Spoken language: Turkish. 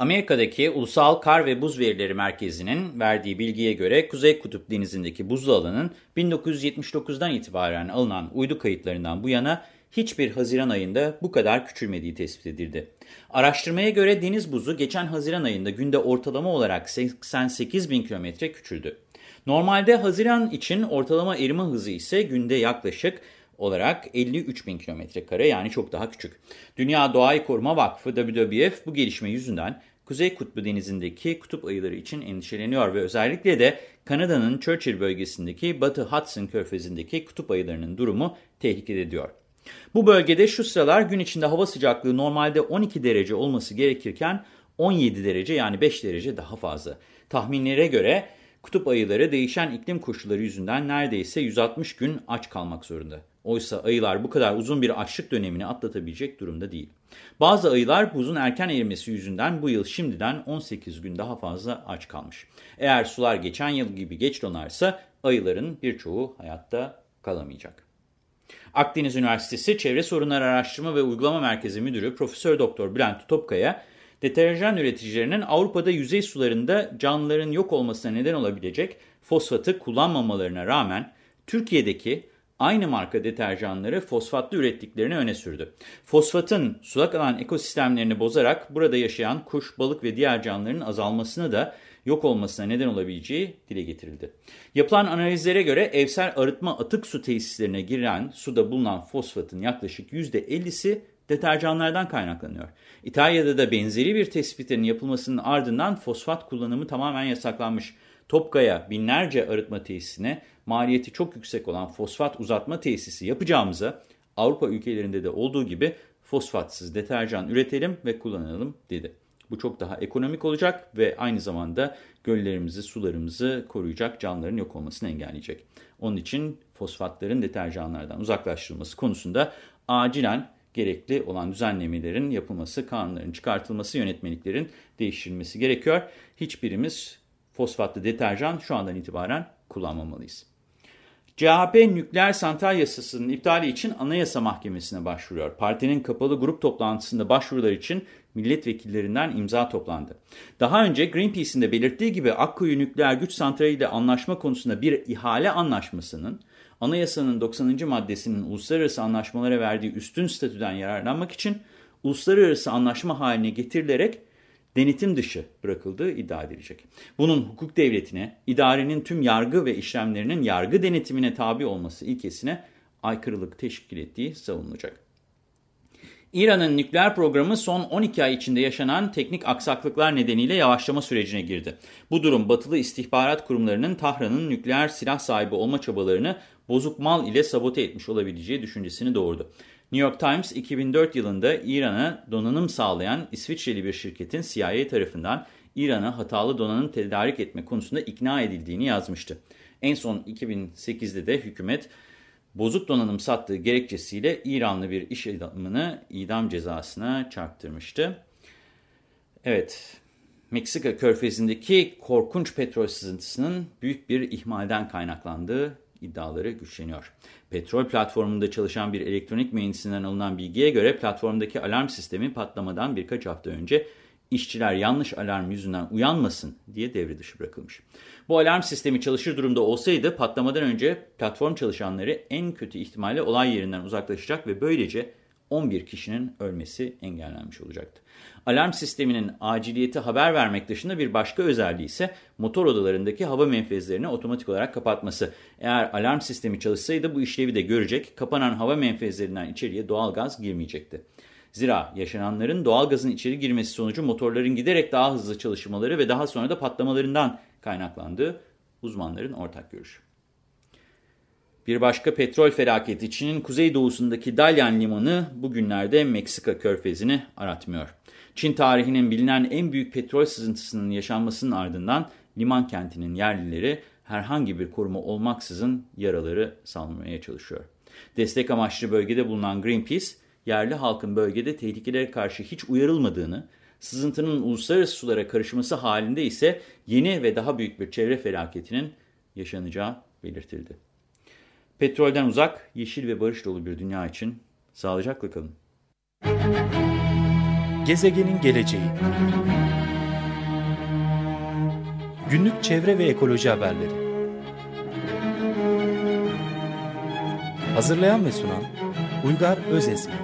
Amerika'daki Ulusal Kar ve Buz Verileri Merkezi'nin verdiği bilgiye göre Kuzey Kutup Denizi'ndeki buzlu alanın 1979'dan itibaren alınan uydu kayıtlarından bu yana hiçbir Haziran ayında bu kadar küçülmediği tespit edildi. Araştırmaya göre deniz buzu geçen Haziran ayında günde ortalama olarak 88 bin kilometre küçüldü. Normalde Haziran için ortalama erime hızı ise günde yaklaşık olarak 53 bin kilometre kare yani çok daha küçük. Dünya Doğayı Koruma Vakfı WWF bu gelişme yüzünden Kuzey Kutbu Denizi'ndeki kutup ayıları için endişeleniyor ve özellikle de Kanada'nın Churchill bölgesindeki Batı Hudson körfezindeki kutup ayılarının durumu tehlikede diyor. Bu bölgede şu sıralar gün içinde hava sıcaklığı normalde 12 derece olması gerekirken 17 derece yani 5 derece daha fazla. Tahminlere göre kutup ayıları değişen iklim koşulları yüzünden neredeyse 160 gün aç kalmak zorunda. Oysa ayılar bu kadar uzun bir açlık dönemini atlatabilecek durumda değil. Bazı ayılar buzun erken erimesi yüzünden bu yıl şimdiden 18 gün daha fazla aç kalmış. Eğer sular geçen yıl gibi geç donarsa ayıların birçoğu hayatta kalamayacak. Akdeniz Üniversitesi Çevre Sorunları Araştırma ve Uygulama Merkezi Müdürü Profesör Doktor Bülent Topkaya, deterjan üreticilerinin Avrupa'da yüzey sularında canlıların yok olmasına neden olabilecek fosfatı kullanmamalarına rağmen Türkiye'deki aynı marka deterjanları fosfatlı ürettiklerini öne sürdü. Fosfatın sulak alan ekosistemlerini bozarak burada yaşayan kuş, balık ve diğer canlıların azalmasını da yok olmasına neden olabileceği dile getirildi. Yapılan analizlere göre evsel arıtma atık su tesislerine giren suda bulunan fosfatın yaklaşık %50'si deterjanlardan kaynaklanıyor. İtalya'da da benzeri bir tespitlerin yapılmasının ardından fosfat kullanımı tamamen yasaklanmış. Topkaya binlerce arıtma tesisine maliyeti çok yüksek olan fosfat uzatma tesisi yapacağımıza Avrupa ülkelerinde de olduğu gibi fosfatsız deterjan üretelim ve kullanalım dedi. Bu çok daha ekonomik olacak ve aynı zamanda göllerimizi, sularımızı koruyacak, canlıların yok olmasını engelleyecek. Onun için fosfatların deterjanlardan uzaklaştırılması konusunda acilen gerekli olan düzenlemelerin yapılması, kanunların çıkartılması, yönetmeliklerin değiştirilmesi gerekiyor. Hiçbirimiz fosfatlı deterjan şu andan itibaren kullanmamalıyız. CHP nükleer santral yasasının iptali için Anayasa Mahkemesi'ne başvuruyor. Partinin kapalı grup toplantısında başvurular için milletvekillerinden imza toplandı. Daha önce Greenpeace'in de belirttiği gibi Akkuyu Nükleer Güç Santrali ile anlaşma konusunda bir ihale anlaşmasının anayasanın 90. maddesinin uluslararası anlaşmalara verdiği üstün statüden yararlanmak için uluslararası anlaşma haline getirilerek denetim dışı bırakıldığı iddia edilecek. Bunun hukuk devletine, idarenin tüm yargı ve işlemlerinin yargı denetimine tabi olması ilkesine aykırılık teşkil ettiği savunulacak. İran'ın nükleer programı son 12 ay içinde yaşanan teknik aksaklıklar nedeniyle yavaşlama sürecine girdi. Bu durum batılı istihbarat kurumlarının Tahran'ın nükleer silah sahibi olma çabalarını bozuk mal ile sabote etmiş olabileceği düşüncesini doğurdu. New York Times 2004 yılında İran'a donanım sağlayan İsviçreli bir şirketin CIA tarafından İran'a hatalı donanım tedarik etme konusunda ikna edildiğini yazmıştı. En son 2008'de de hükümet bozuk donanım sattığı gerekçesiyle İranlı bir iş adamını idam cezasına çarptırmıştı. Evet, Meksika körfezindeki korkunç petrol sızıntısının büyük bir ihmalden kaynaklandığı iddiaları güçleniyor. Petrol platformunda çalışan bir elektronik mühendisinden alınan bilgiye göre platformdaki alarm sistemi patlamadan birkaç hafta önce işçiler yanlış alarm yüzünden uyanmasın diye devre dışı bırakılmış. Bu alarm sistemi çalışır durumda olsaydı patlamadan önce platform çalışanları en kötü ihtimalle olay yerinden uzaklaşacak ve böylece 11 kişinin ölmesi engellenmiş olacaktı. Alarm sisteminin aciliyeti haber vermek dışında bir başka özelliği ise motor odalarındaki hava menfezlerini otomatik olarak kapatması. Eğer alarm sistemi çalışsaydı bu işlevi de görecek, kapanan hava menfezlerinden içeriye doğal gaz girmeyecekti. Zira yaşananların doğal gazın içeri girmesi sonucu motorların giderek daha hızlı çalışmaları ve daha sonra da patlamalarından kaynaklandığı uzmanların ortak görüşü. Bir başka petrol felaketi Çin'in kuzeydoğusundaki Dalyan Limanı bugünlerde Meksika körfezini aratmıyor. Çin tarihinin bilinen en büyük petrol sızıntısının yaşanmasının ardından liman kentinin yerlileri herhangi bir koruma olmaksızın yaraları salmaya çalışıyor. Destek amaçlı bölgede bulunan Greenpeace, yerli halkın bölgede tehlikelere karşı hiç uyarılmadığını, sızıntının uluslararası sulara karışması halinde ise yeni ve daha büyük bir çevre felaketinin yaşanacağı belirtildi. Petrolden uzak, yeşil ve barış dolu bir dünya için sağlıcakla kalın. Gezegenin geleceği. Günlük çevre ve ekoloji haberleri. Hazırlayan ve sunan Uygar Özesmi